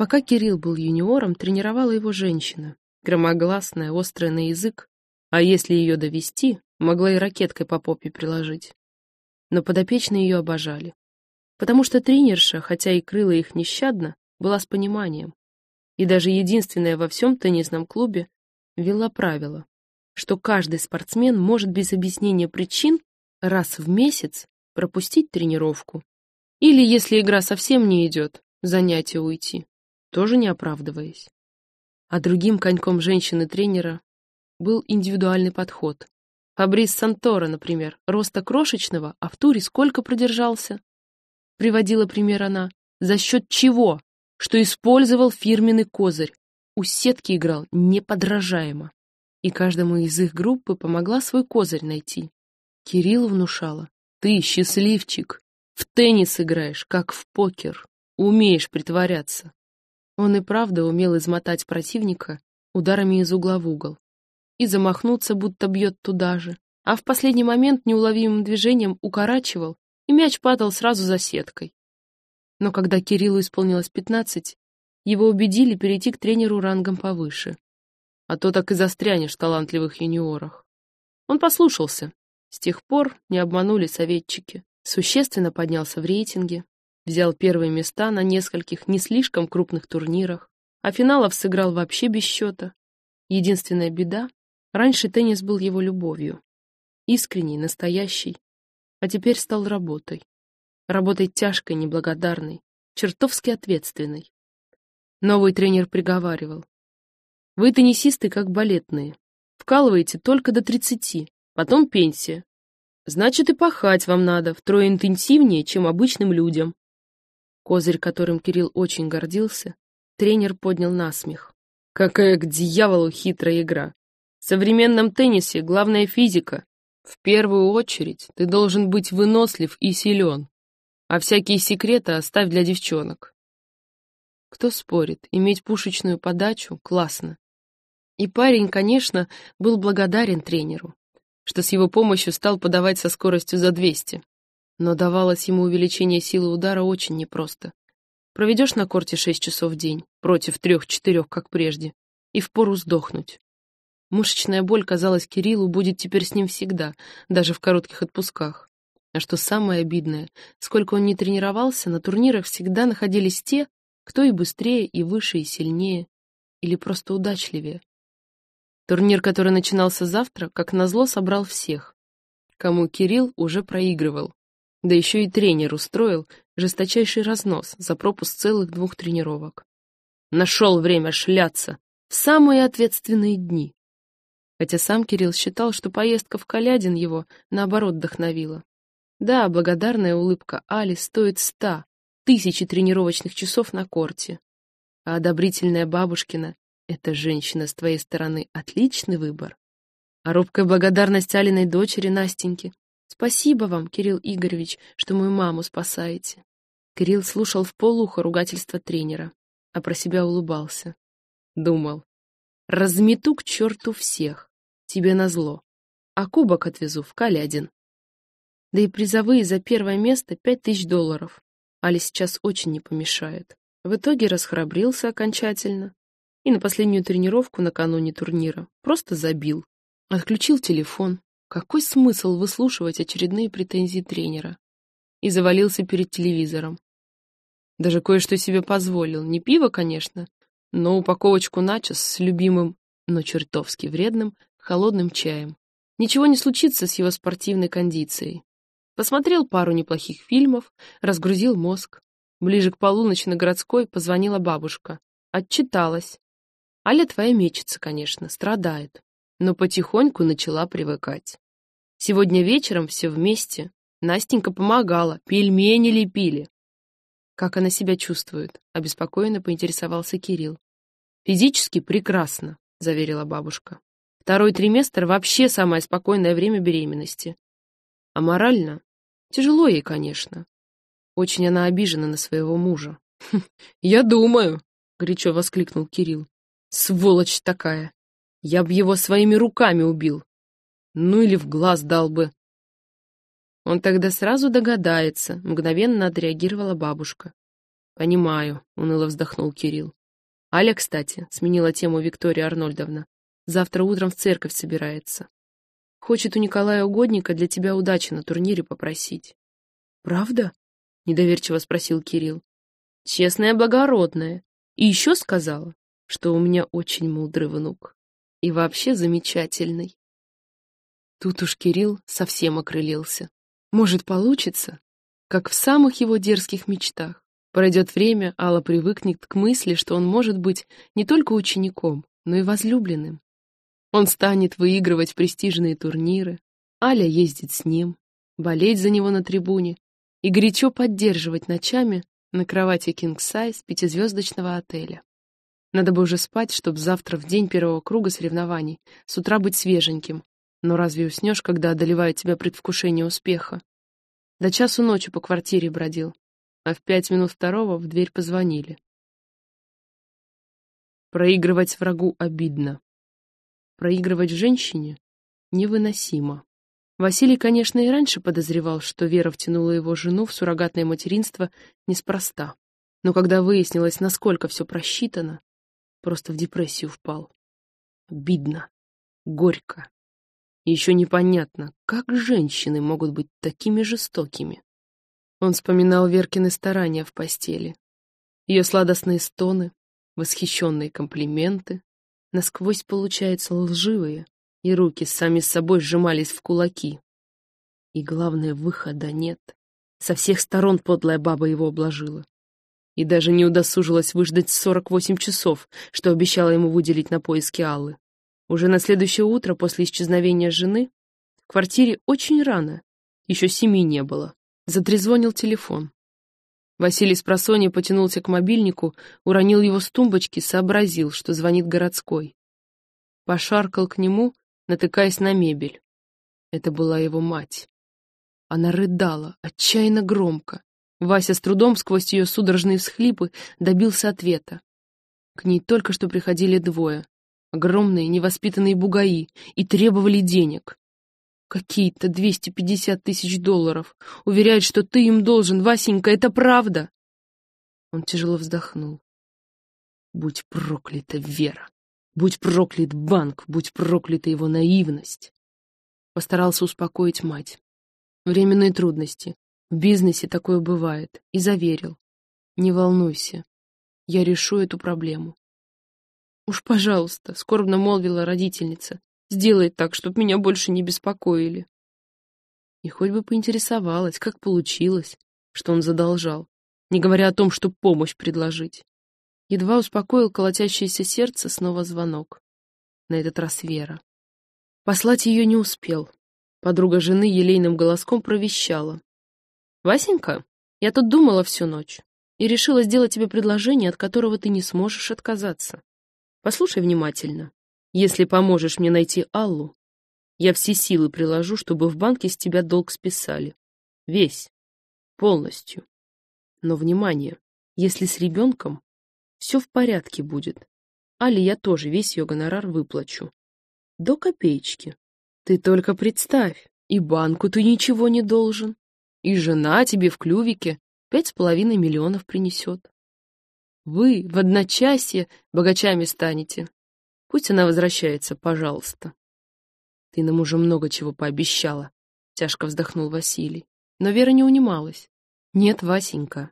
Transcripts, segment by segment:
Пока Кирилл был юниором, тренировала его женщина, громогласная, острая на язык, а если ее довести, могла и ракеткой по попе приложить. Но подопечные ее обожали. Потому что тренерша, хотя и крыла их нещадно, была с пониманием. И даже единственная во всем теннисном клубе ввела правило, что каждый спортсмен может без объяснения причин раз в месяц пропустить тренировку. Или, если игра совсем не идет, занятие уйти, тоже не оправдываясь. А другим коньком женщины-тренера был индивидуальный подход. Фабрис Сантора, например, роста крошечного, а в туре сколько продержался? Приводила пример она. За счет чего? Что использовал фирменный козырь. У сетки играл неподражаемо. И каждому из их группы помогла свой козырь найти. Кирилл внушала. Ты счастливчик. В теннис играешь, как в покер. Умеешь притворяться. Он и правда умел измотать противника ударами из угла в угол. И замахнуться, будто бьет туда же. А в последний момент неуловимым движением укорачивал, и мяч падал сразу за сеткой. Но когда Кириллу исполнилось пятнадцать, его убедили перейти к тренеру рангом повыше. А то так и застрянешь в талантливых юниорах. Он послушался. С тех пор не обманули советчики. Существенно поднялся в рейтинге, взял первые места на нескольких не слишком крупных турнирах, а финалов сыграл вообще без счета. Единственная беда — раньше теннис был его любовью. Искренней, настоящей, а теперь стал работой. Работой тяжкой, неблагодарной, чертовски ответственной. Новый тренер приговаривал. Вы теннисисты как балетные. Вкалываете только до тридцати, потом пенсия. Значит, и пахать вам надо втрое интенсивнее, чем обычным людям. Козырь, которым Кирилл очень гордился, тренер поднял насмех. Какая к дьяволу хитрая игра. В современном теннисе главная физика. В первую очередь ты должен быть вынослив и силен, а всякие секреты оставь для девчонок. Кто спорит, иметь пушечную подачу — классно. И парень, конечно, был благодарен тренеру, что с его помощью стал подавать со скоростью за 200. Но давалось ему увеличение силы удара очень непросто. Проведешь на корте 6 часов в день, против трех-четырех, как прежде, и впору сдохнуть. Мышечная боль, казалось, Кириллу будет теперь с ним всегда, даже в коротких отпусках. А что самое обидное, сколько он не тренировался, на турнирах всегда находились те, кто и быстрее, и выше, и сильнее, или просто удачливее. Турнир, который начинался завтра, как назло собрал всех, кому Кирилл уже проигрывал. Да еще и тренер устроил жесточайший разнос за пропуск целых двух тренировок. Нашел время шляться в самые ответственные дни. Хотя сам Кирилл считал, что поездка в Калядин его, наоборот, вдохновила. Да, благодарная улыбка Али стоит ста, тысячи тренировочных часов на корте. А одобрительная бабушкина эта женщина с твоей стороны отличный выбор. А робкая благодарность Алиной дочери Настеньке. Спасибо вам, Кирилл Игоревич, что мою маму спасаете. Кирилл слушал в полухо ругательство тренера, а про себя улыбался. Думал, размету к черту всех, тебе назло, а кубок отвезу в Калядин. Да и призовые за первое место пять тысяч долларов. Али сейчас очень не помешает. В итоге расхрабрился окончательно, и на последнюю тренировку накануне турнира просто забил. Отключил телефон. Какой смысл выслушивать очередные претензии тренера? И завалился перед телевизором. Даже кое-что себе позволил. Не пиво, конечно, но упаковочку начос с любимым, но чертовски вредным, холодным чаем. Ничего не случится с его спортивной кондицией. Посмотрел пару неплохих фильмов, разгрузил мозг. Ближе к полуночи на городской позвонила бабушка. Отчиталась. Аля твоя мечется, конечно, страдает, но потихоньку начала привыкать. Сегодня вечером все вместе. Настенька помогала, пельмени лепили. Как она себя чувствует? Обеспокоенно поинтересовался Кирилл. Физически прекрасно, заверила бабушка. Второй триместр вообще самое спокойное время беременности. А морально? Тяжело ей, конечно. Очень она обижена на своего мужа. «Хм, «Я думаю», — горячо воскликнул Кирилл. Сволочь такая! Я б его своими руками убил. Ну или в глаз дал бы. Он тогда сразу догадается, мгновенно отреагировала бабушка. «Понимаю», — уныло вздохнул Кирилл. «Аля, кстати», — сменила тему Виктория Арнольдовна, «завтра утром в церковь собирается. Хочет у Николая Угодника для тебя удачи на турнире попросить». «Правда?» — недоверчиво спросил Кирилл. «Честная, благородная. И еще сказала, что у меня очень мудрый внук. И вообще замечательный». Тут уж Кирилл совсем окрылился. Может, получится, как в самых его дерзких мечтах. Пройдет время, Алла привыкнет к мысли, что он может быть не только учеником, но и возлюбленным. Он станет выигрывать престижные турниры, Аля ездит с ним, болеть за него на трибуне и горячо поддерживать ночами на кровати кинг-сайз пятизвездочного отеля. Надо бы уже спать, чтобы завтра в день первого круга соревнований с утра быть свеженьким, но разве уснешь, когда одолевает тебя предвкушение успеха? До часу ночи по квартире бродил, а в пять минут второго в дверь позвонили. Проигрывать врагу обидно. Проигрывать женщине невыносимо. Василий, конечно, и раньше подозревал, что Вера втянула его жену в суррогатное материнство неспроста. Но когда выяснилось, насколько все просчитано, просто в депрессию впал. Обидно. Горько. Еще непонятно, как женщины могут быть такими жестокими. Он вспоминал Веркины старания в постели. Ее сладостные стоны, восхищенные комплименты, насквозь, получается, лживые, и руки сами с собой сжимались в кулаки. И главное, выхода нет. Со всех сторон подлая баба его обложила. И даже не удосужилась выждать 48 часов, что обещала ему выделить на поиски Аллы. Уже на следующее утро после исчезновения жены в квартире очень рано, еще семи не было, затрезвонил телефон. Василий с просонья потянулся к мобильнику, уронил его с тумбочки, сообразил, что звонит городской. Пошаркал к нему, натыкаясь на мебель. Это была его мать. Она рыдала, отчаянно громко. Вася с трудом сквозь ее судорожные всхлипы добился ответа. К ней только что приходили двое огромные невоспитанные бугаи, и требовали денег. Какие-то 250 тысяч долларов. Уверяют, что ты им должен, Васенька, это правда. Он тяжело вздохнул. Будь проклята Вера. Будь проклят банк, будь проклята его наивность. Постарался успокоить мать. Временные трудности. В бизнесе такое бывает. И заверил. Не волнуйся. Я решу эту проблему. «Уж, пожалуйста», — скорбно молвила родительница, — «сделай так, чтоб меня больше не беспокоили». И хоть бы поинтересовалась, как получилось, что он задолжал, не говоря о том, что помощь предложить. Едва успокоил колотящееся сердце снова звонок. На этот раз Вера. Послать ее не успел. Подруга жены елейным голоском провещала. «Васенька, я тут думала всю ночь и решила сделать тебе предложение, от которого ты не сможешь отказаться. Послушай внимательно. Если поможешь мне найти Аллу, я все силы приложу, чтобы в банке с тебя долг списали. Весь. Полностью. Но, внимание, если с ребенком, все в порядке будет. Али я тоже весь ее гонорар выплачу. До копеечки. Ты только представь, и банку ты ничего не должен, и жена тебе в клювике пять с половиной миллионов принесет. Вы в одночасье богачами станете. Пусть она возвращается, пожалуйста. Ты нам уже много чего пообещала, тяжко вздохнул Василий. Но Вера не унималась. Нет, Васенька,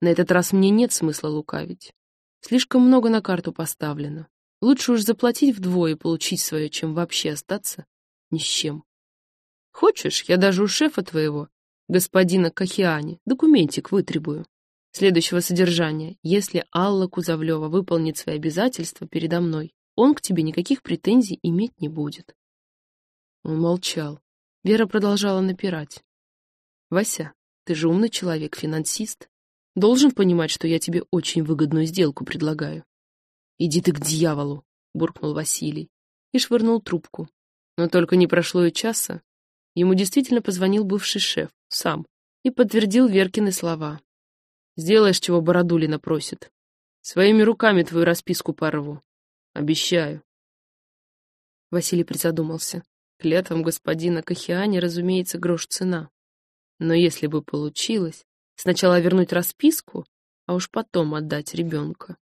на этот раз мне нет смысла лукавить. Слишком много на карту поставлено. Лучше уж заплатить вдвое и получить свое, чем вообще остаться ни с чем. Хочешь, я даже у шефа твоего, господина Кахиани, документик вытребую следующего содержания. Если Алла Кузовлева выполнит свои обязательства передо мной, он к тебе никаких претензий иметь не будет. Он молчал. Вера продолжала напирать. «Вася, ты же умный человек, финансист. Должен понимать, что я тебе очень выгодную сделку предлагаю». «Иди ты к дьяволу!» — буркнул Василий и швырнул трубку. Но только не прошло и часа. Ему действительно позвонил бывший шеф, сам, и подтвердил Веркины слова. Сделаешь, чего Бородулина просит. Своими руками твою расписку порву. Обещаю. Василий призадумался. Клятвам господина Кахиани, разумеется, грош цена. Но если бы получилось, сначала вернуть расписку, а уж потом отдать ребенка.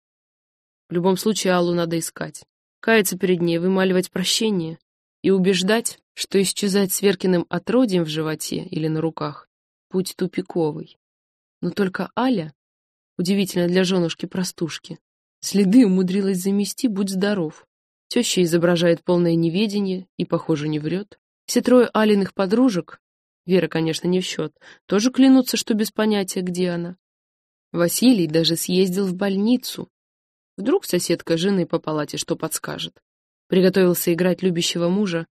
В любом случае Аллу надо искать, каяться перед ней, вымаливать прощение и убеждать, что исчезать с Веркиным отродьем в животе или на руках — путь тупиковый. Но только Аля, удивительно для женушки-простушки, следы умудрилась замести, будь здоров. Теща изображает полное неведение и, похоже, не врет. Все трое Алиных подружек, Вера, конечно, не в счет, тоже клянутся, что без понятия, где она. Василий даже съездил в больницу. Вдруг соседка жены по палате что подскажет. Приготовился играть любящего мужа,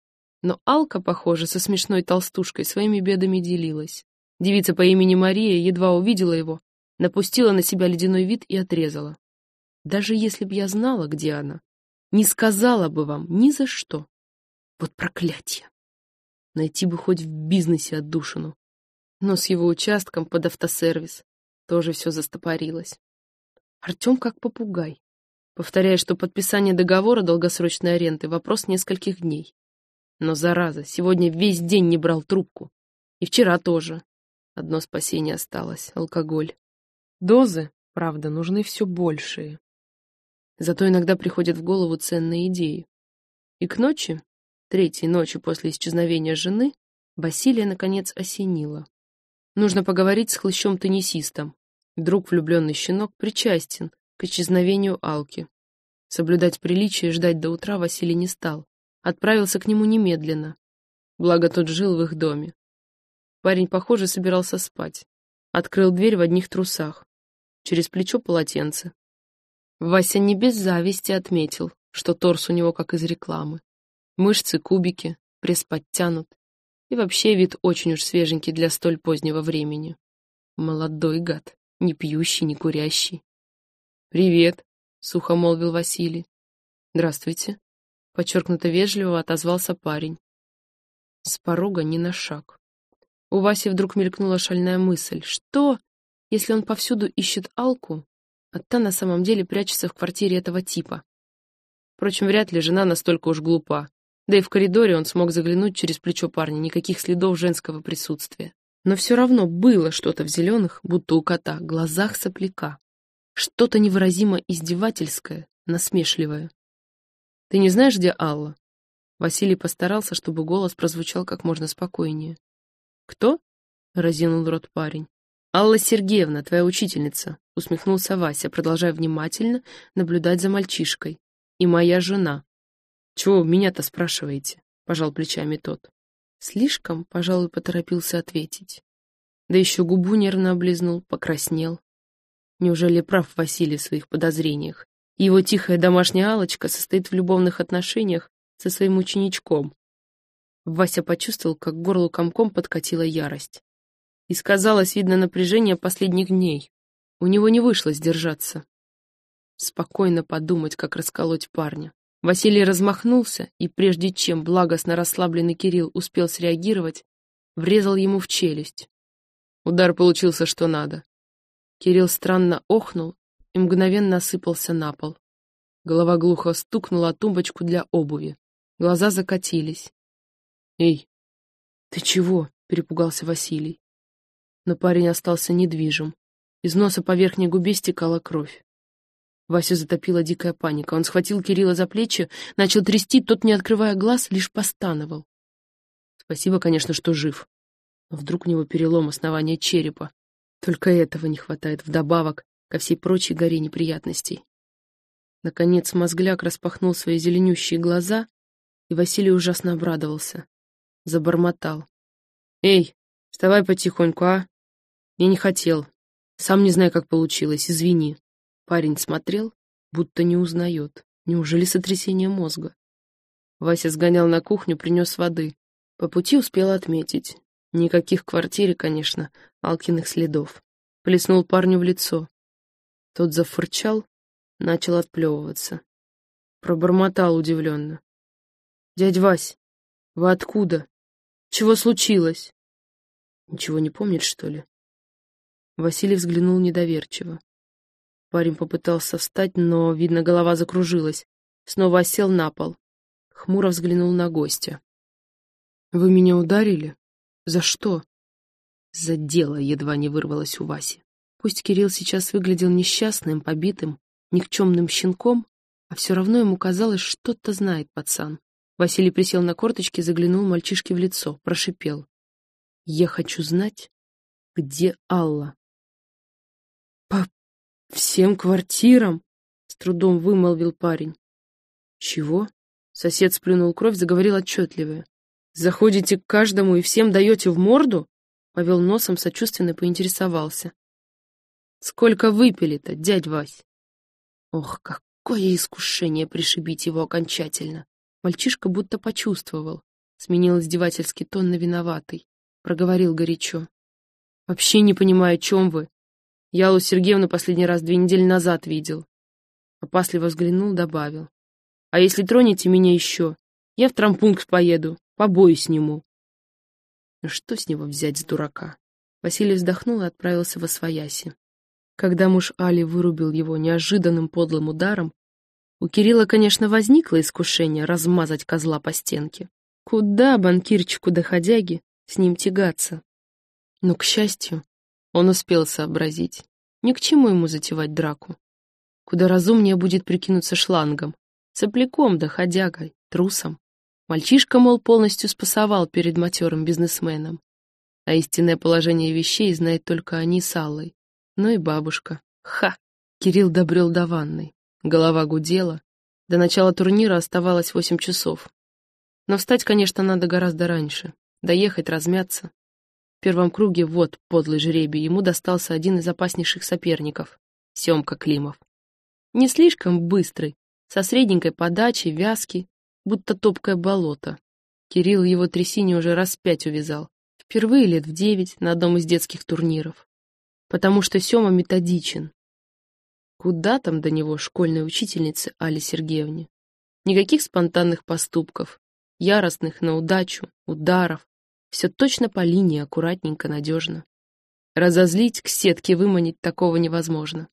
но Алка, похоже, со смешной толстушкой своими бедами делилась. Девица по имени Мария едва увидела его, напустила на себя ледяной вид и отрезала. Даже если б я знала, где она, не сказала бы вам ни за что. Вот проклятие! Найти бы хоть в бизнесе отдушину. Но с его участком под автосервис тоже все застопорилось. Артем как попугай, повторяя, что подписание договора долгосрочной аренды — вопрос нескольких дней. Но, зараза, сегодня весь день не брал трубку. И вчера тоже. Одно спасение осталось — алкоголь. Дозы, правда, нужны все большие. Зато иногда приходят в голову ценные идеи. И к ночи третьей ночи после исчезновения жены, Василия, наконец, осенило. Нужно поговорить с хлыщом-теннисистом. Друг влюбленный щенок причастен к исчезновению Алки. Соблюдать приличие и ждать до утра Василий не стал. Отправился к нему немедленно. Благо тот жил в их доме. Парень, похоже, собирался спать. Открыл дверь в одних трусах. Через плечо полотенце. Вася не без зависти отметил, что торс у него как из рекламы. Мышцы кубики, пресс подтянут. И вообще вид очень уж свеженький для столь позднего времени. Молодой гад, не пьющий, не курящий. «Привет», — сухо молвил Василий. «Здравствуйте», — подчеркнуто вежливо отозвался парень. С порога ни на шаг. У Васи вдруг мелькнула шальная мысль. Что, если он повсюду ищет Алку, а та на самом деле прячется в квартире этого типа? Впрочем, вряд ли жена настолько уж глупа. Да и в коридоре он смог заглянуть через плечо парня, никаких следов женского присутствия. Но все равно было что-то в зеленых, будто у кота, глазах сопляка. Что-то невыразимо издевательское, насмешливое. «Ты не знаешь, где Алла?» Василий постарался, чтобы голос прозвучал как можно спокойнее. «Кто?» — разинул рот парень. «Алла Сергеевна, твоя учительница», — усмехнулся Вася, продолжая внимательно наблюдать за мальчишкой. «И моя жена». «Чего меня-то спрашиваете?» — пожал плечами тот. Слишком, пожалуй, поторопился ответить. Да еще губу нервно облизнул, покраснел. Неужели прав Василий в своих подозрениях? Его тихая домашняя алочка состоит в любовных отношениях со своим ученичком. Вася почувствовал, как к горлу комком подкатила ярость. И сказалось, видно, напряжение последних дней. У него не вышло сдержаться. Спокойно подумать, как расколоть парня. Василий размахнулся, и прежде чем благостно расслабленный Кирилл успел среагировать, врезал ему в челюсть. Удар получился что надо. Кирилл странно охнул и мгновенно осыпался на пол. Голова глухо стукнула о тумбочку для обуви. Глаза закатились. «Эй, ты чего?» — перепугался Василий. Но парень остался недвижим. Из носа по верхней губе стекала кровь. Васю затопила дикая паника. Он схватил Кирилла за плечи, начал трясти, тот, не открывая глаз, лишь постановал. Спасибо, конечно, что жив. Но вдруг у него перелом основания черепа. Только этого не хватает вдобавок ко всей прочей горе неприятностей. Наконец мозгляк распахнул свои зеленющие глаза, и Василий ужасно обрадовался. Забормотал. «Эй, вставай потихоньку, а? Я не хотел. Сам не знаю, как получилось, извини». Парень смотрел, будто не узнает. Неужели сотрясение мозга? Вася сгонял на кухню, принес воды. По пути успел отметить. Никаких в квартире, конечно, Алкиных следов. Плеснул парню в лицо. Тот зафырчал, начал отплевываться. Пробормотал удивленно. «Дядь Вась, вы откуда? Чего случилось?» «Ничего не помнит, что ли?» Василий взглянул недоверчиво. Парень попытался встать, но, видно, голова закружилась. Снова осел на пол. Хмуро взглянул на гостя. «Вы меня ударили? За что?» «За дело», — едва не вырвалось у Васи. Пусть Кирилл сейчас выглядел несчастным, побитым, никчемным щенком, а все равно ему казалось, что-то знает пацан. Василий присел на корточки, заглянул мальчишке в лицо, прошипел. «Я хочу знать, где Алла?» «По всем квартирам?» — с трудом вымолвил парень. «Чего?» — сосед сплюнул кровь, заговорил отчетливее. «Заходите к каждому и всем даете в морду?» — повел носом, сочувственно поинтересовался. «Сколько выпили-то, дядь Вась?» Ох, какое искушение пришибить его окончательно! Мальчишка будто почувствовал. Сменил издевательский тон на виноватый. Проговорил горячо. «Вообще не понимаю, о чем вы. Я Аллу Сергеевну последний раз две недели назад видел». Опасливо взглянул, добавил. «А если тронете меня еще, я в трампункт поеду, побои сниму». Ну что с него взять с дурака? Василий вздохнул и отправился во свояси. Когда муж Али вырубил его неожиданным подлым ударом, у Кирилла, конечно, возникло искушение размазать козла по стенке. Куда банкирчику доходяги с ним тягаться? Но, к счастью, он успел сообразить. Ни к чему ему затевать драку. Куда разумнее будет прикинуться шлангом, сопляком, доходягой, трусом. Мальчишка, мол, полностью спасовал перед матерым бизнесменом. А истинное положение вещей знает только они с Аллой. Ну и бабушка. Ха! Кирилл добрел до ванной. Голова гудела. До начала турнира оставалось восемь часов. Но встать, конечно, надо гораздо раньше. Доехать, размяться. В первом круге, вот, подлый жребий, ему достался один из опаснейших соперников — Семка Климов. Не слишком быстрый, со средненькой подачей, вязкий, будто топкое болото. Кирилл его трясине уже раз пять увязал. Впервые лет в девять на одном из детских турниров. Потому что Сема методичен, Куда там до него, школьной учительницы Али Сергеевне? Никаких спонтанных поступков, яростных на удачу, ударов. Все точно по линии, аккуратненько, надежно. Разозлить, к сетке выманить такого невозможно.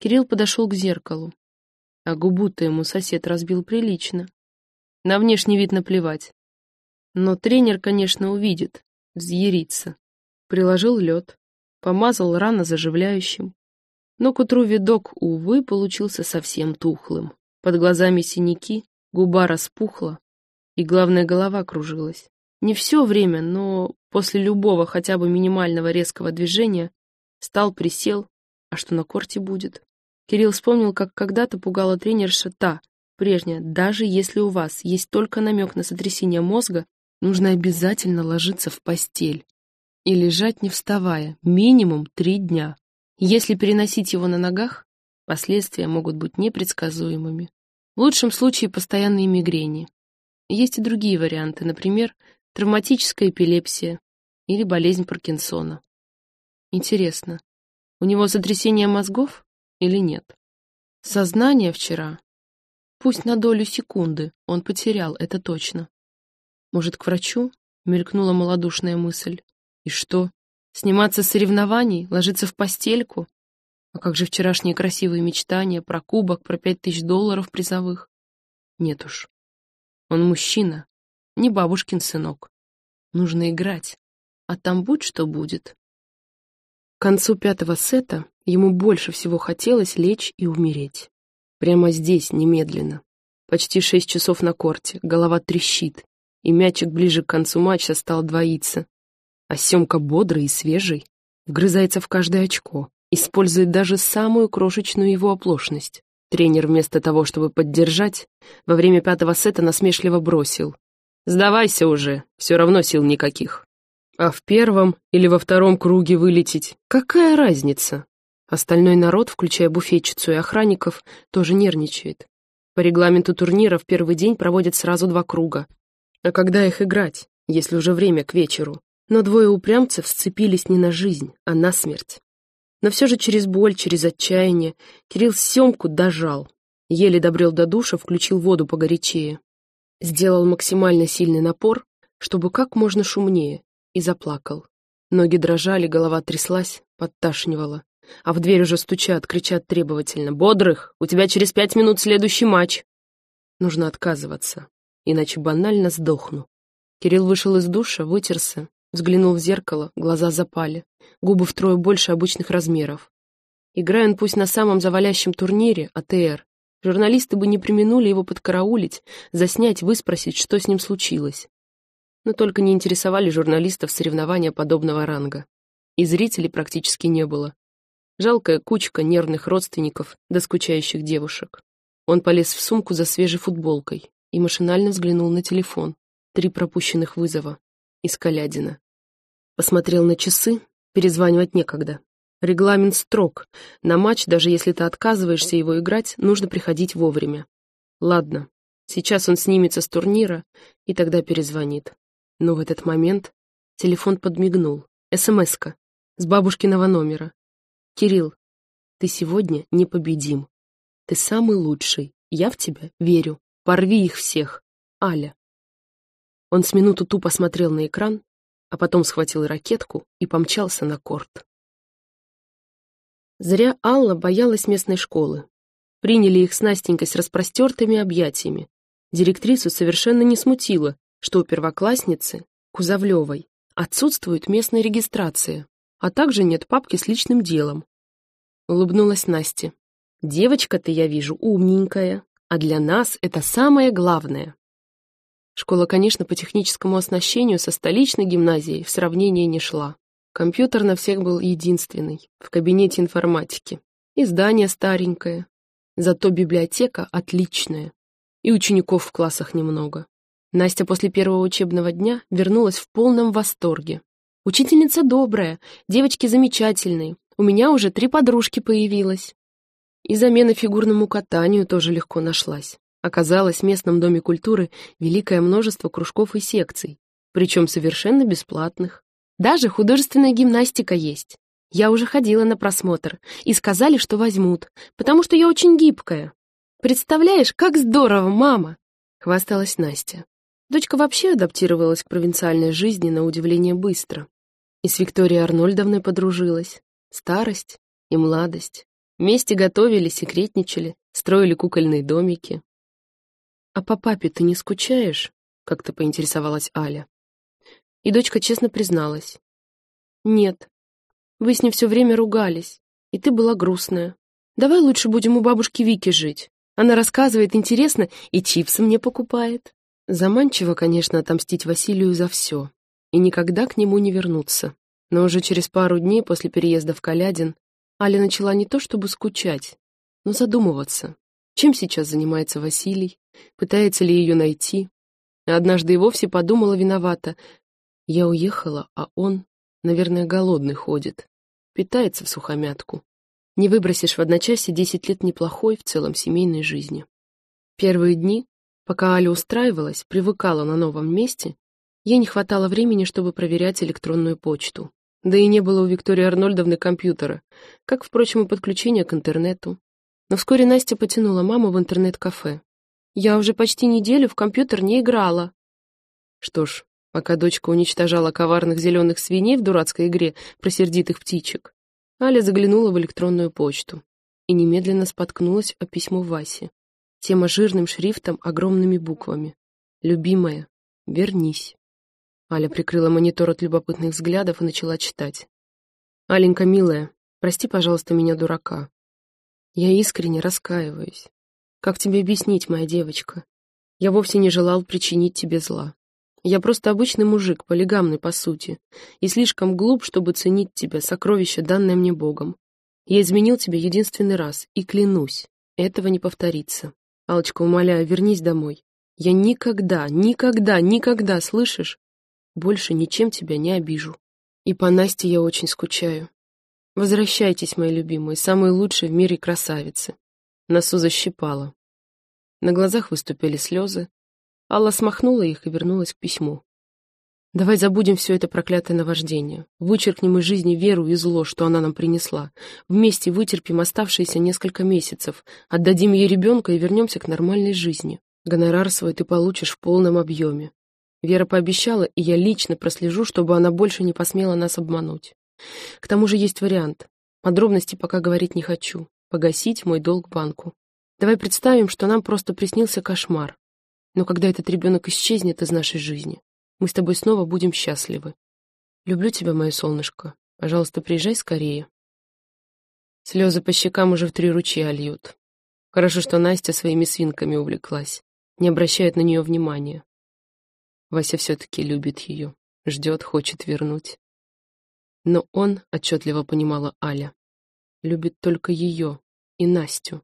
Кирилл подошел к зеркалу. А губу-то ему сосед разбил прилично. На внешний вид наплевать. Но тренер, конечно, увидит, взъярится. Приложил лед, помазал рано заживляющим, но к утру видок, увы, получился совсем тухлым. Под глазами синяки, губа распухла, и, главное, голова кружилась. Не все время, но после любого хотя бы минимального резкого движения стал, присел, а что на корте будет? Кирилл вспомнил, как когда-то пугала тренерша та, прежняя, даже если у вас есть только намек на сотрясение мозга, нужно обязательно ложиться в постель и лежать не вставая, минимум три дня. Если переносить его на ногах, последствия могут быть непредсказуемыми. В лучшем случае постоянные мигрени. Есть и другие варианты, например, травматическая эпилепсия или болезнь Паркинсона. Интересно, у него сотрясение мозгов или нет? Сознание вчера, пусть на долю секунды, он потерял, это точно. Может, к врачу? Мелькнула малодушная мысль. И что? Сниматься с соревнований, ложиться в постельку? А как же вчерашние красивые мечтания про кубок, про пять тысяч долларов призовых? Нет уж. Он мужчина, не бабушкин сынок. Нужно играть, а там будь что будет. К концу пятого сета ему больше всего хотелось лечь и умереть. Прямо здесь, немедленно. Почти шесть часов на корте, голова трещит, и мячик ближе к концу матча стал двоиться. А Семка бодрый и свежий, вгрызается в каждое очко, использует даже самую крошечную его оплошность. Тренер вместо того, чтобы поддержать, во время пятого сета насмешливо бросил. «Сдавайся уже, все равно сил никаких». А в первом или во втором круге вылететь, какая разница? Остальной народ, включая буфетчицу и охранников, тоже нервничает. По регламенту турнира в первый день проводят сразу два круга. А когда их играть, если уже время к вечеру? Но двое упрямцев сцепились не на жизнь, а на смерть. Но все же через боль, через отчаяние Кирилл Семку дожал. Еле добрел до душа, включил воду погорячее. Сделал максимально сильный напор, чтобы как можно шумнее, и заплакал. Ноги дрожали, голова тряслась, подташнивала. А в дверь уже стучат, кричат требовательно. «Бодрых! У тебя через пять минут следующий матч!» Нужно отказываться, иначе банально сдохну. Кирилл вышел из душа, вытерся, Взглянул в зеркало, глаза запали, губы втрое больше обычных размеров. Играя он пусть на самом завалящем турнире, АТР, журналисты бы не применули его подкараулить, заснять, выспросить, что с ним случилось. Но только не интересовали журналистов соревнования подобного ранга. И зрителей практически не было. Жалкая кучка нервных родственников да скучающих девушек. Он полез в сумку за свежей футболкой и машинально взглянул на телефон. Три пропущенных вызова. Из Калядина. Посмотрел на часы, перезванивать некогда. Регламент строг. На матч, даже если ты отказываешься его играть, нужно приходить вовремя. Ладно, сейчас он снимется с турнира и тогда перезвонит. Но в этот момент телефон подмигнул. СМС-ка. С бабушкиного номера. «Кирилл, ты сегодня непобедим. Ты самый лучший. Я в тебя верю. Порви их всех. Аля». Он с минуту тупо смотрел на экран, а потом схватил ракетку и помчался на корт. Зря Алла боялась местной школы. Приняли их с Настенькой с распростертыми объятиями. Директрису совершенно не смутило, что у первоклассницы, Кузовлевой, отсутствует местная регистрация, а также нет папки с личным делом. Улыбнулась Настя. «Девочка-то, я вижу, умненькая, а для нас это самое главное». Школа, конечно, по техническому оснащению со столичной гимназией в сравнение не шла. Компьютер на всех был единственный, в кабинете информатики. И здание старенькое. Зато библиотека отличная. И учеников в классах немного. Настя после первого учебного дня вернулась в полном восторге. «Учительница добрая, девочки замечательные, у меня уже три подружки появилось». И замена фигурному катанию тоже легко нашлась. Оказалось, в местном доме культуры великое множество кружков и секций, причем совершенно бесплатных. Даже художественная гимнастика есть. Я уже ходила на просмотр, и сказали, что возьмут, потому что я очень гибкая. Представляешь, как здорово, мама!» — хвасталась Настя. Дочка вообще адаптировалась к провинциальной жизни на удивление быстро. И с Викторией Арнольдовной подружилась. Старость и младость. Вместе готовили, секретничали, строили кукольные домики. «А по папе ты не скучаешь?» — как-то поинтересовалась Аля. И дочка честно призналась. «Нет. Вы с ней все время ругались, и ты была грустная. Давай лучше будем у бабушки Вики жить. Она рассказывает интересно и чипсы мне покупает». Заманчиво, конечно, отомстить Василию за все и никогда к нему не вернуться. Но уже через пару дней после переезда в Калядин Аля начала не то чтобы скучать, но задумываться, чем сейчас занимается Василий, пытается ли ее найти. Однажды и вовсе подумала виновата. Я уехала, а он, наверное, голодный ходит, питается в сухомятку. Не выбросишь в одночасье десять лет неплохой в целом семейной жизни. Первые дни Пока Аля устраивалась, привыкала на новом месте, ей не хватало времени, чтобы проверять электронную почту. Да и не было у Виктории Арнольдовны компьютера, как, впрочем, и подключения к интернету. Но вскоре Настя потянула маму в интернет-кафе. «Я уже почти неделю в компьютер не играла». Что ж, пока дочка уничтожала коварных зеленых свиней в дурацкой игре про сердитых птичек, Аля заглянула в электронную почту и немедленно споткнулась о письмо Васи. Тема жирным шрифтом, огромными буквами. «Любимая, вернись». Аля прикрыла монитор от любопытных взглядов и начала читать. «Аленька, милая, прости, пожалуйста, меня, дурака. Я искренне раскаиваюсь. Как тебе объяснить, моя девочка? Я вовсе не желал причинить тебе зла. Я просто обычный мужик, полигамный по сути, и слишком глуп, чтобы ценить тебя, сокровище, данное мне Богом. Я изменил тебя единственный раз, и клянусь, этого не повторится. Алочка, умоляю, вернись домой. Я никогда, никогда, никогда, слышишь? Больше ничем тебя не обижу. И по Насте я очень скучаю. Возвращайтесь, мои любимые, самые лучшие в мире красавицы. Носу защипала. На глазах выступили слезы. Алла смахнула их и вернулась к письму. Давай забудем все это проклятое наваждение. Вычеркнем из жизни веру и зло, что она нам принесла. Вместе вытерпим оставшиеся несколько месяцев, отдадим ей ребенка и вернемся к нормальной жизни. Гонорар свой ты получишь в полном объеме. Вера пообещала, и я лично прослежу, чтобы она больше не посмела нас обмануть. К тому же есть вариант. Подробности пока говорить не хочу. Погасить мой долг банку. Давай представим, что нам просто приснился кошмар. Но когда этот ребенок исчезнет из нашей жизни, мы с тобой снова будем счастливы. Люблю тебя, мое солнышко. Пожалуйста, приезжай скорее. Слезы по щекам уже в три ручья льют. Хорошо, что Настя своими свинками увлеклась. Не обращает на нее внимания. Вася все-таки любит ее. Ждет, хочет вернуть. Но он, отчетливо понимала Аля, любит только ее и Настю.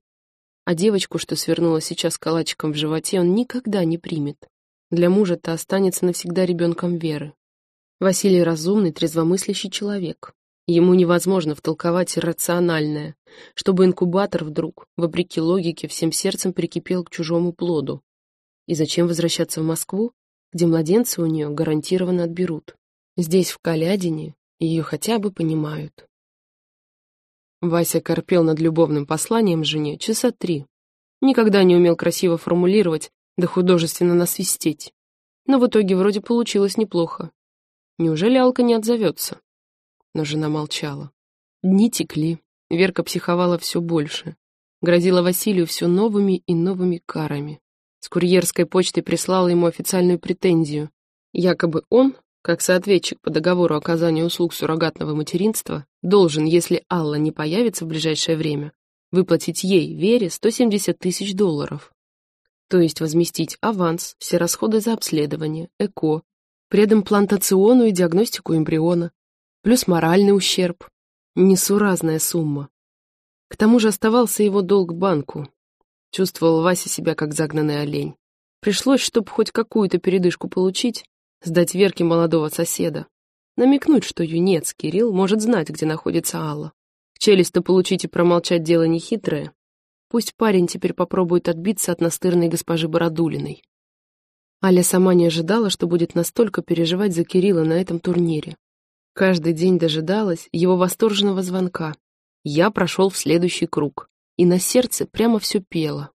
А девочку, что свернула сейчас калачиком в животе, он никогда не примет. Для мужа-то останется навсегда ребенком Веры. Василий разумный, трезвомыслящий человек. Ему невозможно втолковать иррациональное, чтобы инкубатор вдруг, вопреки логике, всем сердцем прикипел к чужому плоду. И зачем возвращаться в Москву, где младенца у нее гарантированно отберут? Здесь, в Калядине, ее хотя бы понимают. Вася корпел над любовным посланием жене часа три. Никогда не умел красиво формулировать, да художественно насвистеть. Но в итоге вроде получилось неплохо. Неужели Алка не отзовется? но жена молчала. Дни текли, Верка психовала все больше. Грозила Василию все новыми и новыми карами. С курьерской почты прислала ему официальную претензию. Якобы он, как соответчик по договору оказания услуг суррогатного материнства, должен, если Алла не появится в ближайшее время, выплатить ей, Вере, 170 тысяч долларов. То есть возместить аванс, все расходы за обследование, ЭКО, предимплантационную диагностику эмбриона, плюс моральный ущерб. Несуразная сумма. К тому же оставался его долг банку. Чувствовал Вася себя как загнанный олень. Пришлось, чтобы хоть какую-то передышку получить, сдать Верке молодого соседа. Намекнуть, что юнец Кирилл может знать, где находится Алла. Челюсть-то получить и промолчать дело нехитрое. Пусть парень теперь попробует отбиться от настырной госпожи Бородулиной. Аля сама не ожидала, что будет настолько переживать за Кирилла на этом турнире. Каждый день дожидалась его восторженного звонка. Я прошел в следующий круг, и на сердце прямо все пело.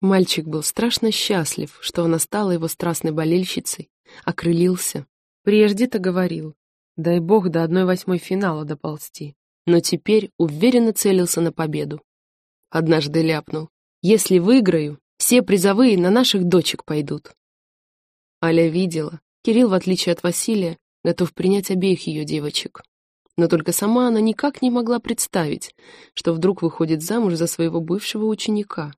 Мальчик был страшно счастлив, что она стала его страстной болельщицей, окрылился. Прежде-то говорил, дай бог до одной восьмой финала доползти, но теперь уверенно целился на победу. Однажды ляпнул, если выиграю, все призовые на наших дочек пойдут. Аля видела, Кирилл, в отличие от Василия, готов принять обеих ее девочек. Но только сама она никак не могла представить, что вдруг выходит замуж за своего бывшего ученика.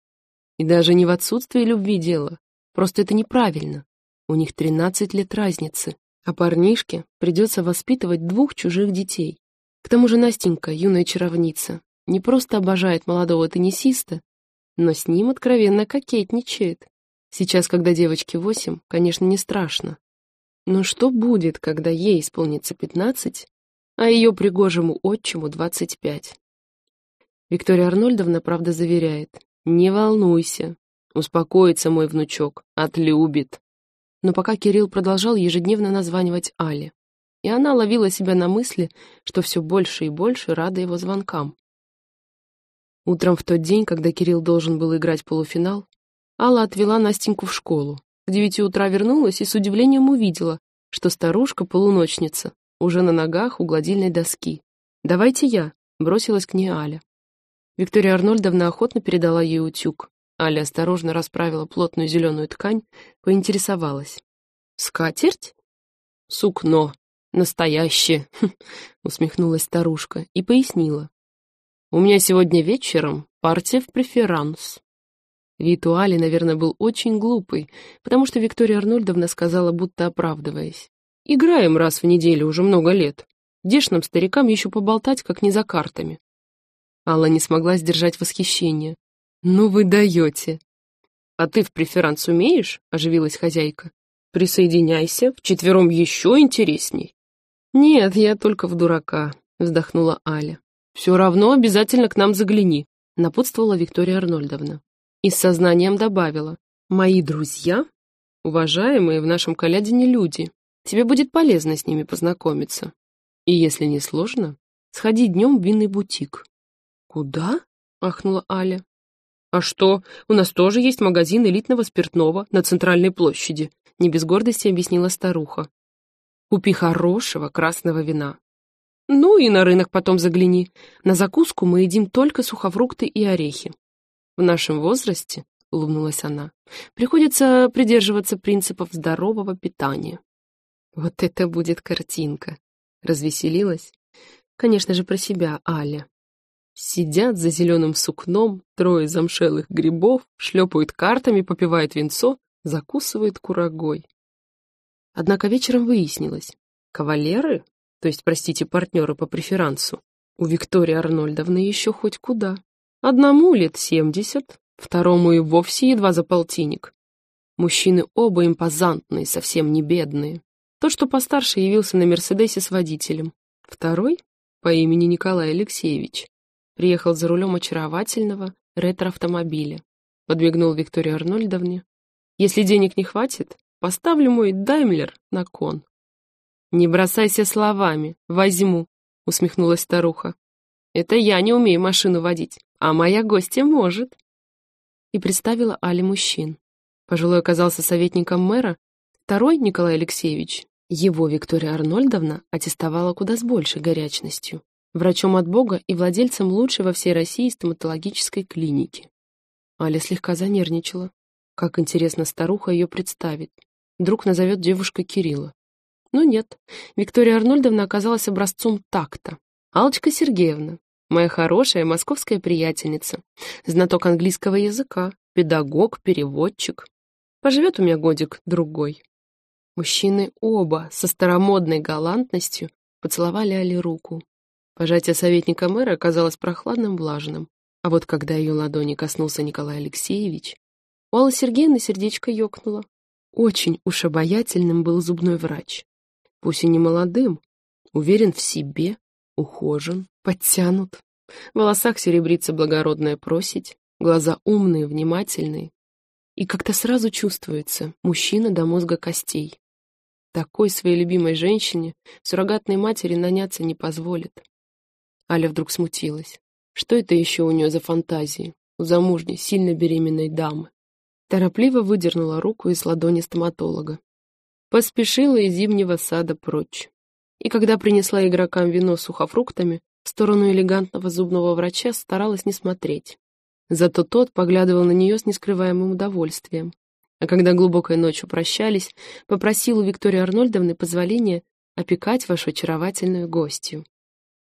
И даже не в отсутствии любви дело, просто это неправильно. У них 13 лет разницы, а парнишке придется воспитывать двух чужих детей. К тому же Настенька, юная чаровница, не просто обожает молодого теннисиста, но с ним откровенно кокетничает. Сейчас, когда девочке восемь, конечно, не страшно. Но что будет, когда ей исполнится пятнадцать, а ее пригожему отчиму двадцать пять? Виктория Арнольдовна, правда, заверяет. «Не волнуйся, успокоится мой внучок, отлюбит». Но пока Кирилл продолжал ежедневно названивать Але, и она ловила себя на мысли, что все больше и больше рада его звонкам. Утром в тот день, когда Кирилл должен был играть полуфинал, Алла отвела Настеньку в школу, к девяти утра вернулась и с удивлением увидела, что старушка-полуночница уже на ногах у гладильной доски. «Давайте я», — бросилась к ней Аля. Виктория Арнольдовна охотно передала ей утюг. Аля осторожно расправила плотную зеленую ткань, поинтересовалась. «Скатерть?» «Сукно. Настоящее», — усмехнулась старушка и пояснила. «У меня сегодня вечером партия в преферанс». Вид у Али, наверное, был очень глупый, потому что Виктория Арнольдовна сказала, будто оправдываясь. «Играем раз в неделю уже много лет. Дешь нам, старикам, еще поболтать, как не за картами». Алла не смогла сдержать восхищение. «Ну вы даете!» «А ты в преферанс умеешь?» — оживилась хозяйка. «Присоединяйся, вчетвером еще интересней». «Нет, я только в дурака», — вздохнула Аля. «Все равно обязательно к нам загляни», — напутствовала Виктория Арнольдовна и с сознанием добавила. «Мои друзья, уважаемые в нашем колядине люди, тебе будет полезно с ними познакомиться. И если не сложно, сходи днем в винный бутик». «Куда?» — ахнула Аля. «А что, у нас тоже есть магазин элитного спиртного на центральной площади», — не без гордости объяснила старуха. «Купи хорошего красного вина. Ну и на рынок потом загляни. На закуску мы едим только сухофрукты и орехи. В нашем возрасте, — улыбнулась она, — приходится придерживаться принципов здорового питания. Вот это будет картинка. Развеселилась. Конечно же, про себя Аля. Сидят за зеленым сукном трое замшелых грибов, шлепают картами, попивают винцо, закусывают курагой. Однако вечером выяснилось, кавалеры, то есть, простите, партнеры по преферансу, у Виктории Арнольдовны еще хоть куда. Одному лет семьдесят, второму и вовсе едва за полтинник. Мужчины оба импозантные, совсем не бедные. Тот, что постарше, явился на Мерседесе с водителем. Второй, по имени Николай Алексеевич, приехал за рулем очаровательного ретро-автомобиля. Подмигнул Виктории Арнольдовне. «Если денег не хватит, поставлю мой Даймлер на кон». «Не бросайся словами, возьму», — усмехнулась старуха. «Это я не умею машину водить, а моя гостья может». И представила Але мужчин. Пожилой оказался советником мэра, второй, Николай Алексеевич, его Виктория Арнольдовна аттестовала куда с большей горячностью. Врачом от Бога и владельцем лучшей во всей России стоматологической клиники. Аля слегка занервничала. Как интересно старуха ее представит. Вдруг назовет девушка Кирилла. Но нет, Виктория Арнольдовна оказалась образцом такта. Алочка Сергеевна, моя хорошая московская приятельница, знаток английского языка, педагог, переводчик. Поживет у меня годик-другой. Мужчины оба со старомодной галантностью поцеловали Али руку. Пожатие советника мэра оказалось прохладным, влажным. А вот когда ее ладони коснулся Николай Алексеевич, у Аллы Сергеевны сердечко ёкнуло. Очень уж обаятельным был зубной врач. Пусть и не молодым, уверен в себе, ухожен, подтянут. В волосах серебрится благородная просить, глаза умные, внимательные. И как-то сразу чувствуется, мужчина до мозга костей. Такой своей любимой женщине суррогатной матери наняться не позволит. Аля вдруг смутилась. Что это еще у нее за фантазии? У замужней, сильно беременной дамы. Торопливо выдернула руку из ладони стоматолога. Поспешила из зимнего сада прочь. И когда принесла игрокам вино с сухофруктами, в сторону элегантного зубного врача старалась не смотреть. Зато тот поглядывал на нее с нескрываемым удовольствием а когда глубокой ночью прощались, попросил у Виктории Арнольдовны позволения опекать вашу очаровательную гостью.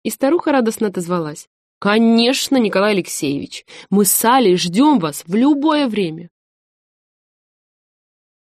И старуха радостно отозвалась. «Конечно, Николай Алексеевич, мы с Алей ждем вас в любое время.